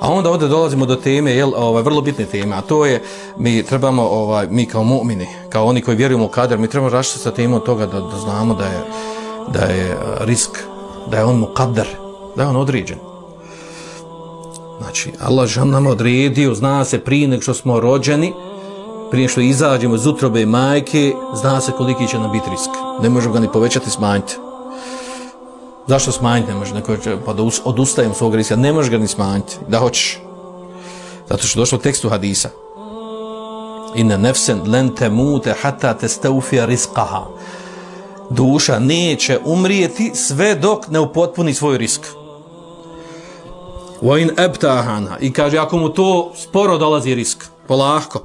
A onda ovdje dolazimo do teme, jel, ovaj, vrlo bitne teme, a to je, mi trebamo, ovaj, mi kao mu'mini, kao oni koji vjerujemo u kader, mi trebamo rašiti sa temom toga da, da znamo da je, da je e, risk, da je on mu kader, da je on određen. Znači, Allah žan nam odredio, zna se prije nek što smo rođeni, prije što izađemo iz utrobe majke, zna se koliki će nam biti risk. Ne možemo ga ni povećati, smanjiti. Zašto smanjiti ne može? Neko će, pa da us, odustajem svog riska. Ne možeš ga ni smanjiti. Da hoćeš. Zato što došlo u tekstu hadisa. Inna nefsen len te mute hata te steufija riskaha. Duša neće umrijeti sve dok ne upotpuni svoj risk. Wa in ebtahana. I kaže, ako mu to sporo dolazi risk, polahko,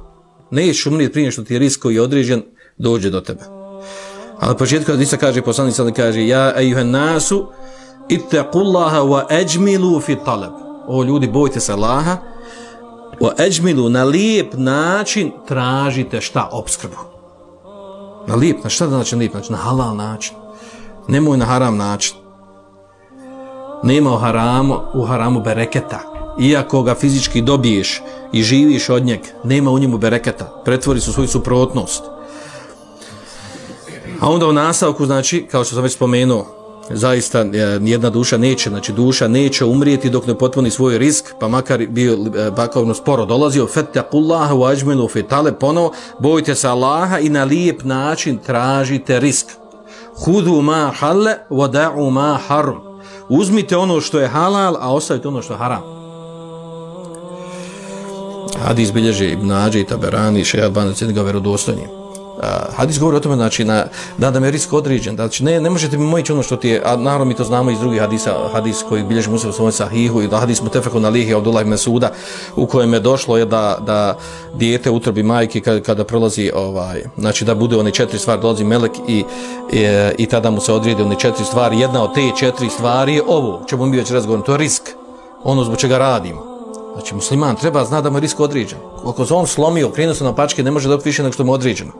nećeš umrijeti prije što ti je risk koji je određen, dođe do tebe. Ali na početku hadisa kaže, poslanik sada kaže, ja ejuhen nasu, ittaqullaha wa ajmilu fi talab. O ljudi, bojte se Allaha, wa ajmilu na lijep način tražite šta? Obskrbu. Na lijep, na šta da znači na lijep način? Na halal način. Nemoj na haram način. Nema u haramu, u haramu bereketa. Iako ga fizički dobiješ i živiš od njeg, nema u njemu bereketa. Pretvori su svoju suprotnost. A onda u nastavku, znači, kao što sam već spomenuo, zaista e, jedna duša neće, znači duša neće umrijeti dok ne potpuni svoj risk, pa makar bio e, bakovno sporo dolazio, fetakullaha wa ajminu fi talab ponovo, bojte se Allaha i na lijep način tražite risk. Hudu ma halle wa da'u ma harum. Uzmite ono što je halal, a ostavite ono što je haram. Hadis bilježi Ibn Ađi, Taberani, Šeha Albani, Cedniga, verodostojnije hadis govori o tome znači na da da je risk određen znači ne ne možete mi moći ono što ti je a naravno mi to znamo iz drugih hadisa hadis koji bilježi Musa sa sahihu i da hadis mutafekun alihi Abdullah ibn Suda u kojem je došlo je da da dijete utrobi majke kada, kada prolazi ovaj znači da bude one četiri stvari dolazi melek i, i, i tada mu se odredi one četiri stvari jedna od te četiri stvari je ovo čemu mi već razgovoriti to je risk ono zbog čega radimo Znači, musliman treba zna da mu je risk određen. Ako se on slomio, krenuo se na pačke, ne može dobiti više nego što mu određeno.